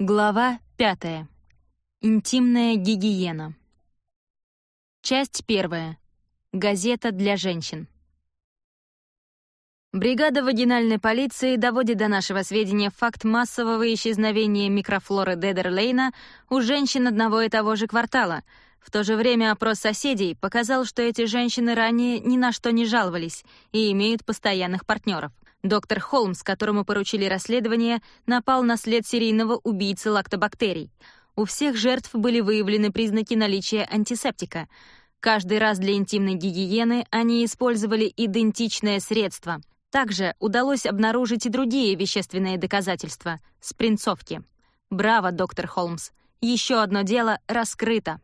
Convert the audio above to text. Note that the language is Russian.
Глава пятая. Интимная гигиена. Часть первая. Газета для женщин. Бригада вагинальной полиции доводит до нашего сведения факт массового исчезновения микрофлоры Дедерлейна у женщин одного и того же квартала. В то же время опрос соседей показал, что эти женщины ранее ни на что не жаловались и имеют постоянных партнеров. Доктор Холмс, которому поручили расследование, напал на след серийного убийцы лактобактерий. У всех жертв были выявлены признаки наличия антисептика. Каждый раз для интимной гигиены они использовали идентичное средство. Также удалось обнаружить и другие вещественные доказательства — спринцовки. Браво, доктор Холмс! Еще одно дело раскрыто.